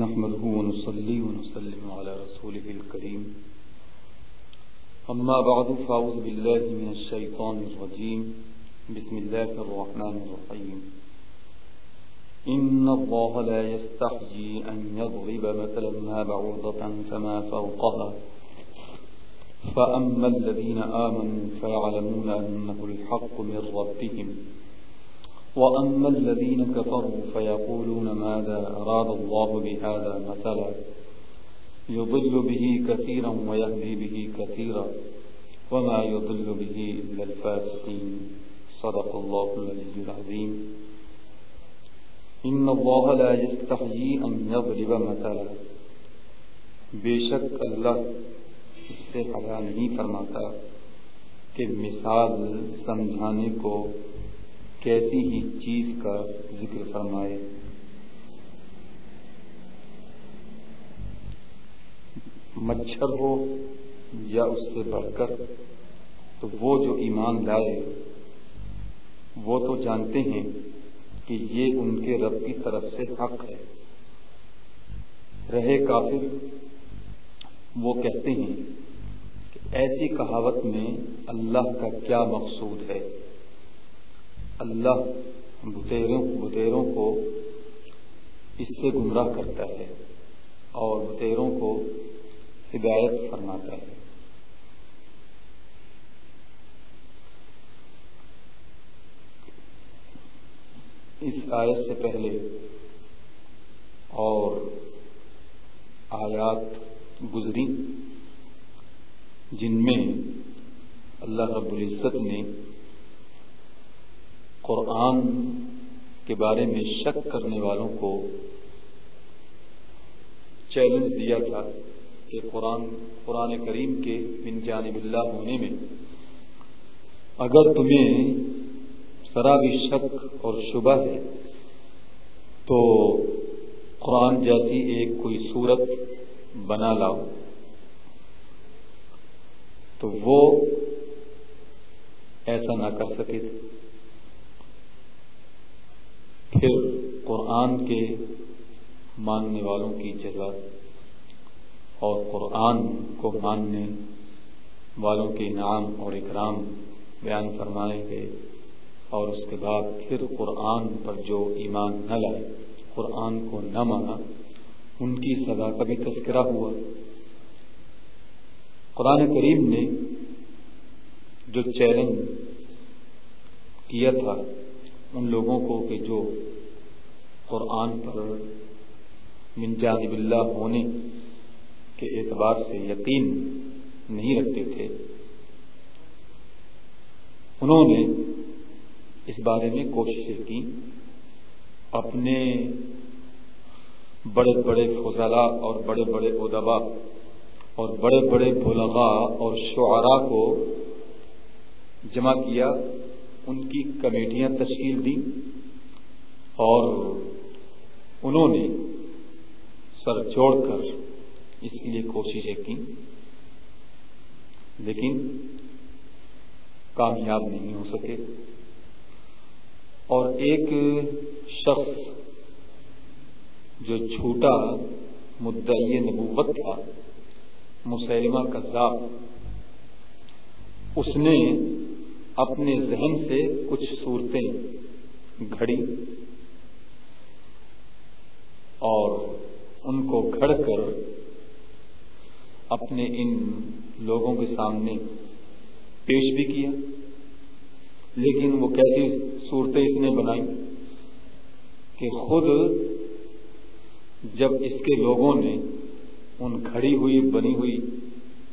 نحمده ونصلي ونسلم على رسوله الكريم. أما بعد، فأعوذ بالله من الشيطان الرجيم. بسم الله الرحمن الرحيم. إن الله لا يستحجي أن يضرب مثلا ما بعوضة فما فوقها. فأما الذين آمنوا، فيعلمون أنه الحق من ربهم. وأما الذين كفروا فيقولون ماذا أراد الله بهذا مثلا؟ يضل به كثيرا ويهدي به كثيرا. وما يضل به إلا الفاسقين. صدق الله العلي العظيم. إن الله لا يستحيي أن يضرب مثلا. بے شک اللہ اس سے حیا نہیں فرماتا کہ مثال سمجھانے کو کیسی ہی چیز کا ذکر فرمائے۔ مچھر ہو یا اس سے بڑھ کر تو وہ جو ایمان لائے، وہ تو جانتے ہیں کہ یہ ان کے رب کی طرف سے حق ہے۔ رہے کافر، وہ کہتے ہیں کہ ایسی کہاوت میں اللہ کا کیا مقصود ہے؟ اللہ بتیروں بتیروں کو اس سے گمراہ کرتا ہے اور بتیروں کو ہدایت فرماتا ہے۔ اس آیت سے پہلے اور آیات گزری جن میں اللہ رب العزت نے قرآن کے بارے میں شک کرنے والوں کو چیلنج دیا تھا کہ قرآن قرآن کریم کے من جانب اللہ ہونے میں اگر تمہیں ذرا بھی شک اور شبہ ہے تو قرآن جیسی ایک کوئی صورت بنا لاؤ۔ تو وہ ایسا نہ کر سکے۔ پھر قرآن کے ماننے والوں کی جگہ اور قرآن کو ماننے والوں کے انعام اور اکرام بیان فرمائے گئے اور اس کے بعد پھر قرآن پر جو ایمان نہ لائے، قرآن کو نہ مانا، ان کی سزا کا بھی تذکرہ ہوا۔ قرآن کریم نے جو چیلنج کیا تھا ان لوگوں کو کہ جو قرآن پر من جانب اللہ ہونے کے اعتبار سے یقین نہیں رکھتے تھے۔ انہوں نے اس بارے میں کوششیں کی، اپنے بڑے بڑے فضلاء اور بڑے بڑے ادبا اور بڑے بڑے بلغاء اور شعراء کو جمع کیا۔ ان کی کمیٹیاں تشکیل دی اور انہوں نے سر جوڑ کر اس کے لیے کوششیں کی لیکن کامیاب نہیں ہو سکے۔ اور ایک شخص جو چھوٹا مدعی نبوت تھا مسلمہ کذاب، اس نے اپنے ذہن سے کچھ صورتیں گھڑی اور ان کو گھڑ کر اپنے ان لوگوں کے سامنے پیش بھی کیا۔ لیکن وہ کیسی صورتیں اس نے بنائی کہ خود جب اس کے لوگوں نے ان کھڑی ہوئی، بنی ہوئی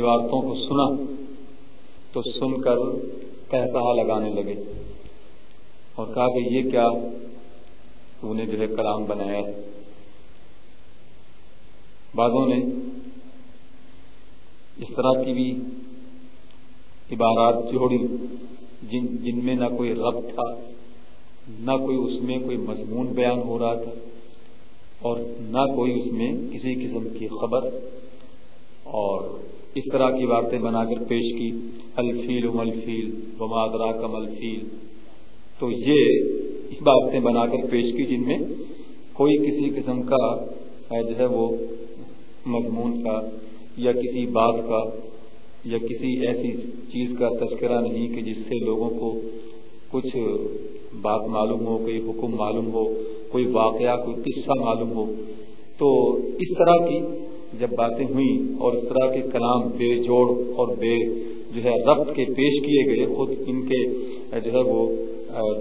عبارتوں کو سنا تو سن کر کہتا لگانے لگے اور کہا کہ یہ کیا تو نے جو ہے کلام بنایا ہے۔ بعضوں نے اس طرح کی بھی عبارات جوڑی جن جن میں نہ کوئی رب تھا، نہ کوئی اس میں کوئی مضمون بیان ہو رہا تھا اور نہ کوئی اس میں کسی قسم کی خبر اور اس طرح کی باتیں بنا کر پیش کی، الفیل ملفیل ومادرا کا ملفیل تو یہ اس باتیں بنا کر پیش کی جن میں کوئی کسی قسم کا جو ہے، وہ مضمون کا یا کسی بات کا یا کسی ایسی چیز کا تذکرہ نہیں کہ جس سے لوگوں کو کچھ بات معلوم ہو، کوئی حکم معلوم ہو، کوئی واقعہ، کوئی قصہ معلوم ہو۔ تو اس طرح کی جب باتیں ہوئیں اور اس طرح کے کلام بے جوڑ اور بے جو ہے ربط کے پیش کیے گئے، خود ان کے جو ہے وہ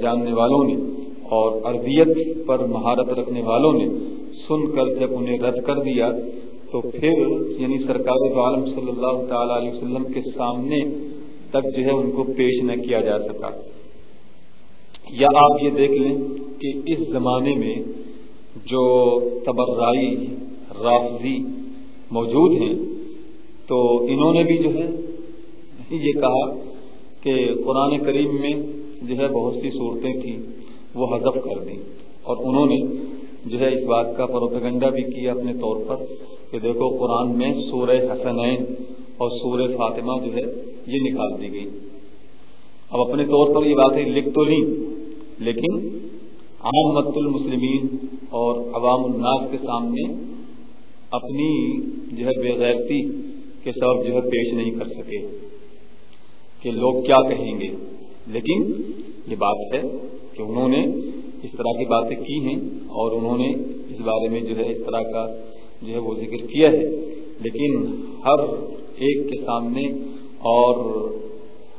جاننے والوں نے اور عربیت پر مہارت رکھنے والوں نے سن کر جب انہیں رد کر دیا تو پھر یعنی سرکار عالم صلی اللہ تعالی علیہ وسلم کے سامنے تک جو ہے ان کو پیش نہ کیا جا سکا۔ یا آپ یہ دیکھ لیں کہ اس زمانے میں جو تبرائی رافضی موجود ہیں، تو انہوں نے بھی جو ہے یہ کہا کہ قرآن کریم میں جو ہے بہت سی صورتیں تھیں، وہ حذف کر دیں۔ اور انہوں نے جو ہے اس بات کا پروپیگنڈا بھی کیا اپنے طور پر کہ دیکھو قرآن میں سورہ حسنین اور سورہ فاطمہ جو ہے یہ نکال دی گئی۔ اب اپنے طور پر یہ باتیں لکھ تو لی لیکن عام مت المسلمین اور عوام الناس کے سامنے اپنی جو ہے بےغیرتی کے سبب جو ہے پیش نہیں کر سکے کہ لوگ کیا کہیں گے۔ لیکن یہ بات ہے کہ انہوں نے اس طرح کی باتیں کی ہیں اور انہوں نے اس بارے میں جو ہے اس طرح کا جو ہے وہ ذکر کیا ہے۔ لیکن ہر ایک کے سامنے اور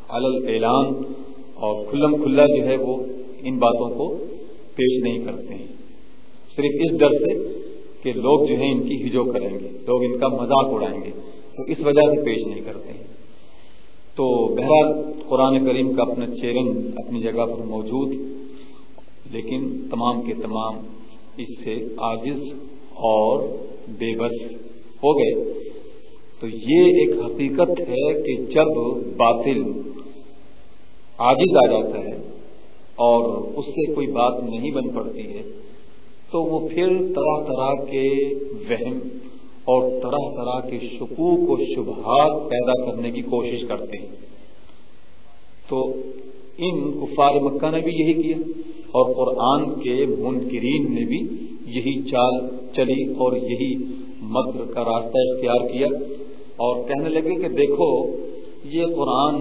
علل اعلان اور کھلم کھلا جو ہے وہ ان باتوں کو پیش نہیں کرتے ہیں۔ صرف اس ڈر سے کہ لوگ جو ہیں ان کی ہجو کریں گے، لوگ ان کا مذاق اڑائیں گے تو اس وجہ سے پیش نہیں کرتے ہیں۔ تو بہرحال قرآن کریم کا اپنا چیلنج اپنی جگہ پر موجود، لیکن تمام کے تمام اس سے عاجز اور بے بس ہو گئے۔ تو یہ ایک حقیقت ہے کہ جب باطل عاجز آ جاتا ہے اور اس سے کوئی بات نہیں بن پڑتی ہے تو وہ پھر طرح طرح کے وہم اور طرح طرح کے شکوک و شبہات پیدا کرنے کی کوشش کرتے ہیں۔ تو ان کفار مکہ نے بھی یہی کیا اور قرآن کے منکرین نے بھی یہی چال چلی اور یہی مکر کا راستہ اختیار کیا اور کہنے لگے کہ دیکھو، یہ قرآن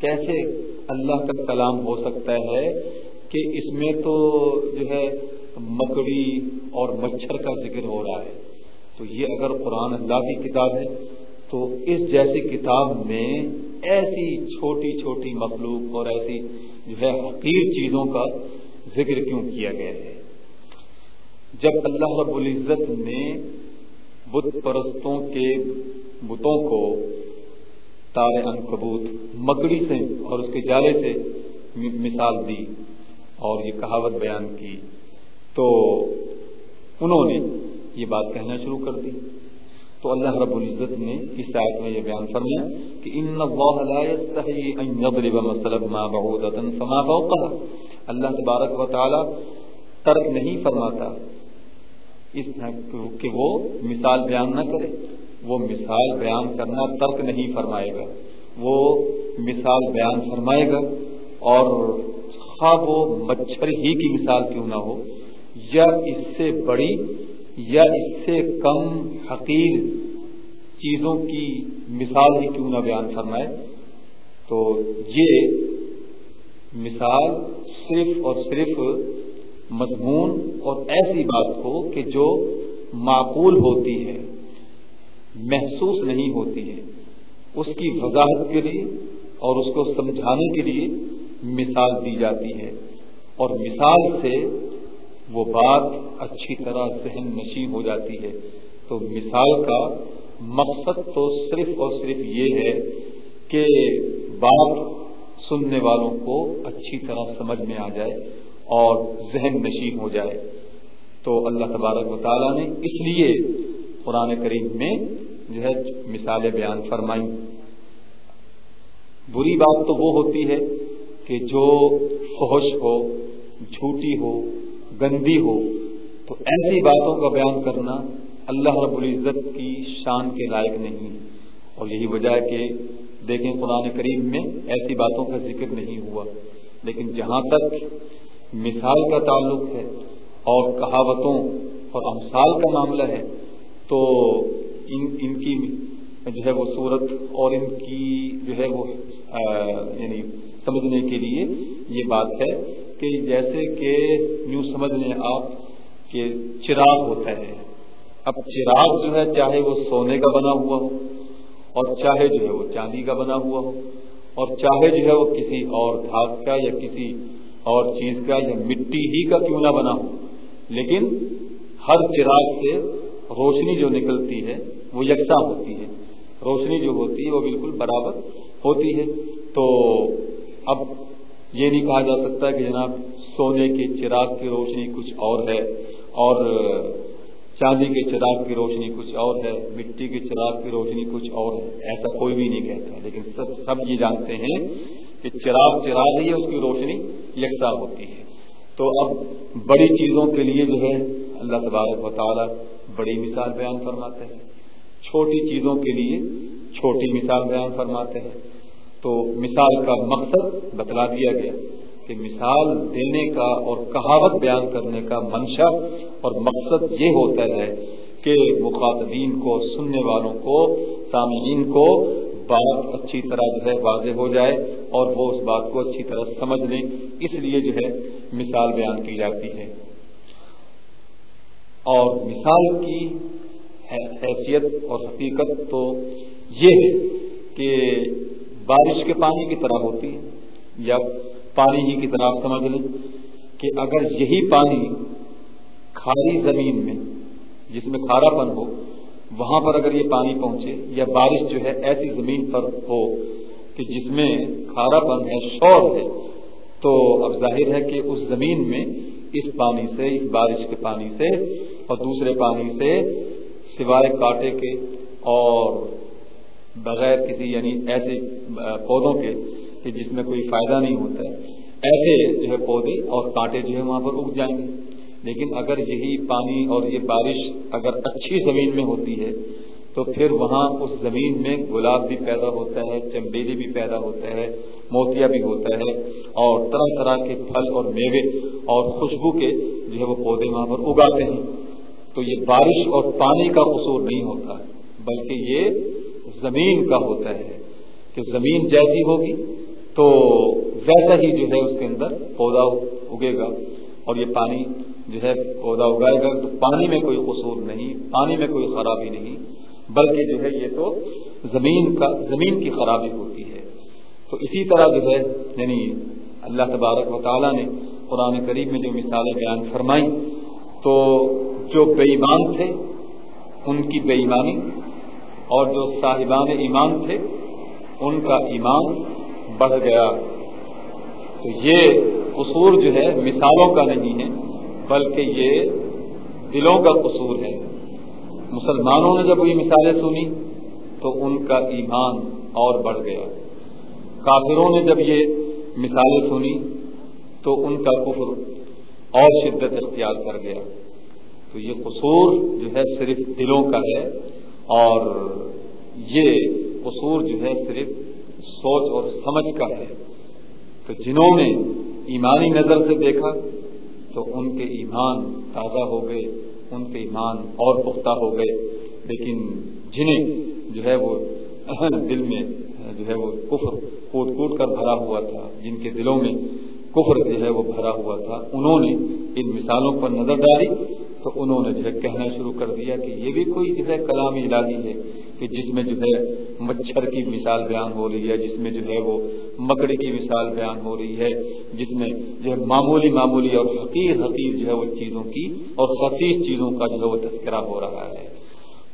کیسے اللہ کا کلام ہو سکتا ہے کہ اس میں تو جو ہے مکڑی اور مچھر کا ذکر ہو رہا ہے۔ تو یہ اگر قرآن اللہ کی کتاب ہے، تو اس جیسی کتاب میں ایسی چھوٹی چھوٹی مخلوق اور ایسی جو ہے حقیر چیزوں کا ذکر کیوں کیا گیا ہے؟ جب اللہ رب العزت نے بت پرستوں کے بتوں کو تار ان کبوت مکڑی سے اور اس کے جالے سے مثال دی اور یہ کہاوت بیان کی۔ تو انہوں نے یہ بات کہنا شروع کر دی۔ تو اللہ رب العزت نے اس آیت میں یہ بیان فرمایا کہ ان اللہ لا يستحي ان يضرب مثلا ما بعوده فما فوقها۔ اللہ تبارک و تعالی ترک نہیں فرماتا اس کہ وہ مثال بیان نہ کرے۔ وہ مثال بیان کرنا ترک نہیں فرمائے گا۔ وہ مثال بیان فرمائے گا اور خواہ وہ مچھر ہی کی مثال کیوں نہ ہو یا اس سے بڑی یا اس سے کم حقیر چیزوں کی مثال ہی کیوں نہ بیان فرمائے، تو یہ مثال صرف اور صرف مضمون اور ایسی بات ہو کہ جو معقول ہوتی ہے، محسوس نہیں ہوتی ہے۔ اس کی وضاحت کے لیے اور اس کو سمجھانے کے لیے مثال دی جاتی ہے۔ اور مثال سے وہ بات اچھی طرح ذہن نشی ہو جاتی ہے۔ تو مثال کا مقصد تو صرف اور صرف یہ ہے کہ بات سننے والوں کو اچھی طرح سمجھ میں آ جائے اور ذہن نشی ہو جائے۔ تو اللہ تبارک و تعالیٰ نے اس لیے قرآن کریم میں جو ہے مثالیں بیان فرمائی بری بات تو وہ ہوتی ہے کہ جو فوش ہو، جھوٹی ہو گندی ہو، تو ایسی باتوں کا بیان کرنا اللہ رب العزت کی شان کے لائق نہیں۔ اور یہی وجہ ہے کہ دیکھیں قرآن کریم میں ایسی باتوں کا ذکر نہیں ہوا۔ لیکن جہاں تک مثال کا تعلق ہے اور کہاوتوں اور امثال کا معاملہ ہے، تو ان ان کی جو ہے وہ صورت اور ان کی جو ہے وہ یعنی سمجھنے کے لیے یہ بات ہے کہ جیسے کہ یوں سمجھ لیں آپ کہ چراغ ہوتا ہے۔ اب چراغ جو ہے چاہے وہ سونے کا بنا ہوا ہو اور چاہے جو ہے وہ چاندی کا بنا ہوا ہو اور چاہے جو ہے وہ کسی اور دھات کا یا کسی اور چیز کا یا مٹی ہی کا کیوں نہ بنا ہو۔ لیکن ہر چراغ سے روشنی جو نکلتی ہے وہ یکساں ہوتی ہے۔ روشنی جو ہوتی ہے وہ بالکل برابر ہوتی ہے۔ تو اب یہ نہیں کہا جا سکتا کہ جناب سونے کے چراغ کی روشنی کچھ اور ہے اور چاندی کے چراغ کی روشنی کچھ اور ہے، مٹی کے چراغ کی روشنی کچھ اور ہے، ایسا کوئی بھی نہیں کہتا۔ لیکن سب سب یہ جانتے ہیں کہ چراغ چراغ ہی ہے، اس کی روشنی یکساں ہوتی ہے۔ تو اب بڑی چیزوں کے لیے جو ہے، اللہ تبارک و تعالی بڑی مثال بیان فرماتے ہیں۔ چھوٹی چیزوں کے لیے چھوٹی مثال بیان فرماتے ہیں۔ تو مثال کا مقصد بتلا دیا گیا کہ مثال دینے کا اور کہاوت بیان کرنے کا منشا اور مقصد یہ ہوتا ہے کہ مخاطبین کو، سننے والوں کو، سامعین کو بات اچھی طرح جو ہے واضح ہو جائے اور وہ اس بات کو اچھی طرح سمجھ لیں۔ اس لیے جو ہے مثال بیان کی جاتی ہے۔ اور مثال کی حیثیت اور حقیقت تو یہ ہے کہ بارش کے پانی کی طرح ہوتی ہے۔ یا پانی ہی کی طرح آپ سمجھ لیں کہ اگر یہی پانی کھاری زمین میں، جس میں کھارا پن ہو، وہاں پر اگر یہ پانی پہنچے یا بارش جو ہے ایسی زمین پر ہو کہ جس میں کھارا پن ہے، شور ہے، تو اب ظاہر ہے کہ اس زمین میں اس پانی سے، اس بارش کے پانی سے اور دوسرے پانی سے سوائے کاٹے کے اور بغیر کسی یعنی ایسے پودوں کے کہ جس میں کوئی فائدہ نہیں ہوتا ہے۔ ایسے جو ہے پودے اور کانٹے جو ہے وہاں پر اگ جائیں گے۔ لیکن اگر یہی پانی اور یہ بارش اگر اچھی زمین میں ہوتی ہے، تو پھر وہاں اس زمین میں گلاب بھی پیدا ہوتا ہے، چمبیلی بھی پیدا ہوتا ہے، موتیا بھی ہوتا ہے اور طرح طرح کے پھل اور میوے اور خوشبو کے جو ہے وہ پودے وہاں پر اگاتے ہیں۔ تو یہ بارش اور پانی کا قصور نہیں ہوتا، بلکہ یہ زمین کا ہوتا ہے۔ کہ زمین جیسی ہوگی تو ویسا ہی جو ہے اس کے اندر پودا اگے گا اور یہ پانی جو ہے پودا اگائے گا۔ تو پانی میں کوئی قصور نہیں، پانی میں کوئی خرابی نہیں، بلکہ جو ہے یہ تو زمین کا، زمین کی خرابی ہوتی ہے۔ تو اسی طرح جو ہے یعنی اللہ تبارک و تعالیٰ نے قرآن قریب میں جو مثالیں بیان فرمائی تو جو بے ایمان تھے، ان کی بے ایمانی اور جو صاحبان ایمان تھے، ان کا ایمان بڑھ گیا۔ تو یہ قصور جو ہے، مثالوں کا نہیں ہے، بلکہ یہ دلوں کا قصور ہے۔ مسلمانوں نے جب یہ مثالیں سنی، تو ان کا ایمان اور بڑھ گیا۔ کافروں نے جب یہ مثالیں سنی، تو ان کا کفر اور شدت اختیار کر گیا۔ تو یہ قصور جو ہے، صرف دلوں کا ہے۔ اور یہ قصور جو ہے صرف سوچ اور سمجھ کا ہے۔ تو جنہوں نے ایمانی نظر سے دیکھا، تو ان کے ایمان تازہ ہو گئے، ان کے ایمان اور پختہ ہو گئے۔ لیکن جنہیں جو ہے وہ دل میں جو ہے وہ کفر، کوٹ کوٹ کر بھرا ہوا تھا، جن کے دلوں میں کفر جو ہے وہ بھرا ہوا تھا، انہوں نے ان مثالوں پر نظر ڈالی۔ تو انہوں نے جو ہے کہنا شروع کر دیا کہ یہ بھی کوئی جو ہے کلام الہی ہے کہ جس میں جو ہے مچھر کی مثال بیان ہو رہی ہے، جس میں جو ہے وہ مکڑی کی مثال بیان ہو رہی ہے، جس میں جو ہے معمولی معمولی اور حقیر حقیر جو ہے وہ چیزوں کی اور خصیص چیزوں کا جو ہے وہ تذکرہ ہو رہا ہے۔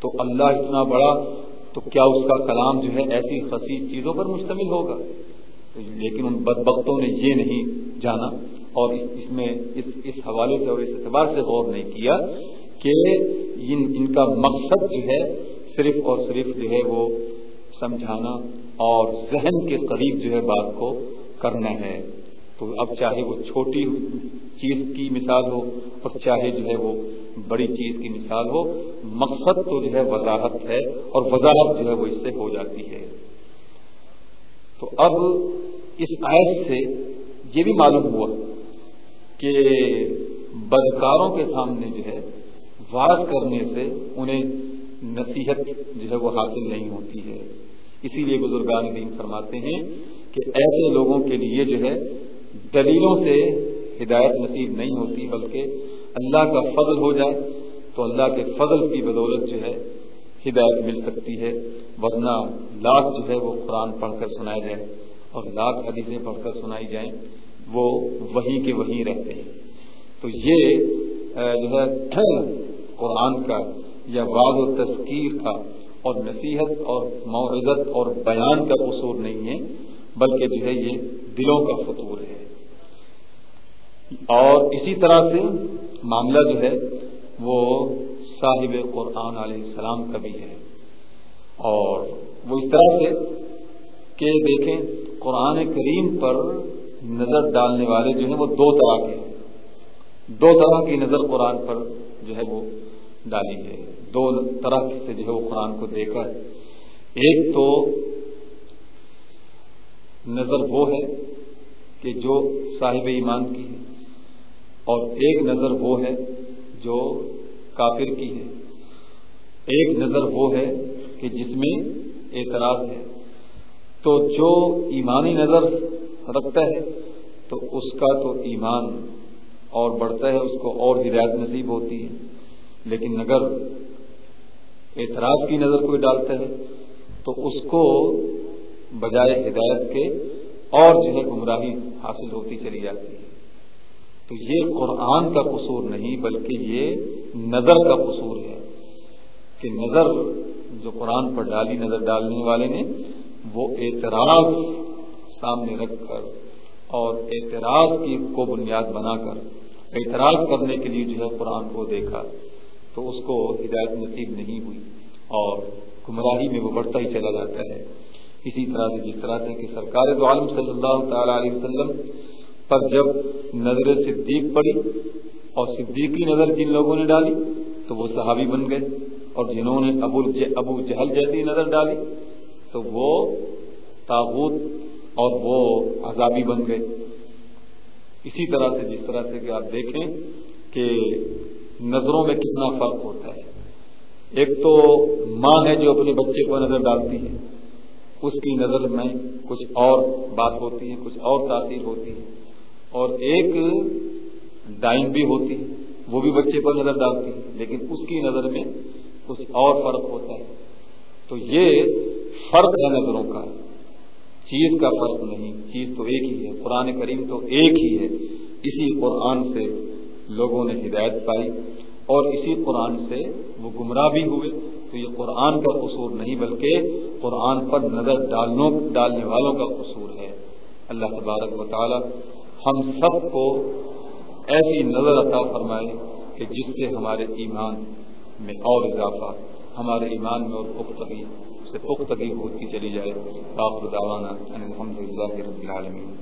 تو اللہ اتنا بڑا، تو کیا اس کا کلام جو ہے ایسی خصیص چیزوں پر مشتمل ہوگا؟ لیکن ان بدبختوں نے یہ نہیں جانا۔ اور اس میں اس اس حوالے سے اور اس اعتبار سے غور نہیں کیا کہ ان ان کا مقصد جو ہے صرف اور صرف جو ہے وہ سمجھانا اور ذہن کے قریب جو ہے بات کو کرنا ہے۔ تو اب چاہے وہ چھوٹی چیز کی مثال ہو اور چاہے جو ہے وہ بڑی چیز کی مثال ہو، مقصد تو جو ہے وضاحت ہے اور وضاحت جو ہے وہ اس سے ہو جاتی ہے۔ تو اب اس آیت سے یہ بھی معلوم ہوا کہ بدکاروں کے سامنے جو ہے واض کرنے سے انہیں نصیحت جو ہے وہ حاصل نہیں ہوتی ہے۔ اسی لیے بزرگان دین فرماتے ہیں کہ ایسے لوگوں کے لیے جو ہے دلیلوں سے ہدایت نصیب نہیں ہوتی، بلکہ اللہ کا فضل ہو جائے تو اللہ کے فضل کی بدولت جو ہے ہدایت مل سکتی ہے۔ ورنہ لاکھ جو ہے وہ قرآن پڑھ کر سنایا جائے اور لاکھ حدیثیں پڑھ کر سنائی جائیں۔ وہ وہی کے وہی رہتے ہیں۔ تو یہ جو ہے قرآن کا یا بعض و تذکیر کا اور نصیحت اور معرت اور بیان کا قصور نہیں ہے، بلکہ جو ہے یہ دلوں کا فطور ہے۔ اور اسی طرح سے معاملہ جو ہے، وہ صاحب قرآن علیہ السلام کا بھی ہے۔ اور وہ اس طرح سے کہ دیکھیں، قرآن کریم پر نظر ڈالنے والے جو ہیں وہ دو طرح کے دو طرح کی نظر قرآن پر جو ہے وہ ڈالی ہے۔ دو طرح سے جو ہے وہ قرآن کو دیکھا ہے۔ ایک تو نظر وہ ہے کہ جو صاحب ایمان کی ہے، اور ایک نظر وہ ہے جو کافر کی ہے۔ ایک نظر وہ ہے کہ جس میں اعتراض ہے۔ تو جو ایمانی نظر رکھتا ہے، تو اس کا تو ایمان اور بڑھتا ہے، اس کو اور ہدایت نصیب ہوتی ہے۔ لیکن اگر اعتراض کی نظر کوئی ڈالتا ہے، تو اس کو بجائے ہدایت کے اور جو ہے گمراہی حاصل ہوتی چلی جاتی ہے۔ تو یہ قرآن کا قصور نہیں، بلکہ یہ نظر کا قصور ہے کہ نظر جو قرآن پر ڈالی، نظر ڈالنے والے نے، وہ اعتراض سامنے رکھ کر اور اعتراض کی کو بنیاد بنا کر اعتراض کرنے کے لیے جو ہے قرآن کو دیکھا تو اس کو ہدایت نصیب نہیں ہوئی اور گمراہی میں وہ بڑھتا ہی چلا جاتا ہے۔ اسی طرح سے جس طرح سے کہ سرکار دو عالم صلی اللہ تعالی علیہ وسلم پر جب نظر صدیق پڑی اور صدیقی نظر جن لوگوں نے ڈالی تو وہ صحابی بن گئے اور جنہوں نے ابو ابو جہل جیسی نظر ڈالی تو وہ تابوت اور وہ عذابی بن گئے۔ اسی طرح سے جس طرح سے کہ آپ دیکھیں کہ نظروں میں کتنا فرق ہوتا ہے۔ ایک تو ماں ہے جو اپنے بچے کو نظر ڈالتی ہے۔ اس کی نظر میں کچھ اور بات ہوتی ہے، کچھ اور تاثیر ہوتی ہے۔ اور ایک ڈائن بھی ہوتی ہے، وہ بھی بچے پر نظر ڈالتی ہے، لیکن اس کی نظر میں کچھ اور فرق ہوتا ہے۔ تو یہ فرق ہے نظروں کا۔ چیز کا فرق نہیں، چیز تو ایک ہی ہے، قرآن کریم تو ایک ہی ہے۔ اسی قرآن سے لوگوں نے ہدایت پائی اور اسی قرآن سے وہ گمراہ بھی ہوئے۔ تو یہ قرآن کا قصور نہیں، بلکہ قرآن پر نظر ڈالنے والوں کا قصور ہے۔ اللہ تبارک و تعالی ہم سب کو ایسی نظر عطا فرمائے کہ جس سے ہمارے ایمان میں اور اضافہ ہمارے ایمان میں اور پختگی سے پختگی ہوتی چلی جائے۔ باخر دعوانا الحمد للہ رب العالمین۔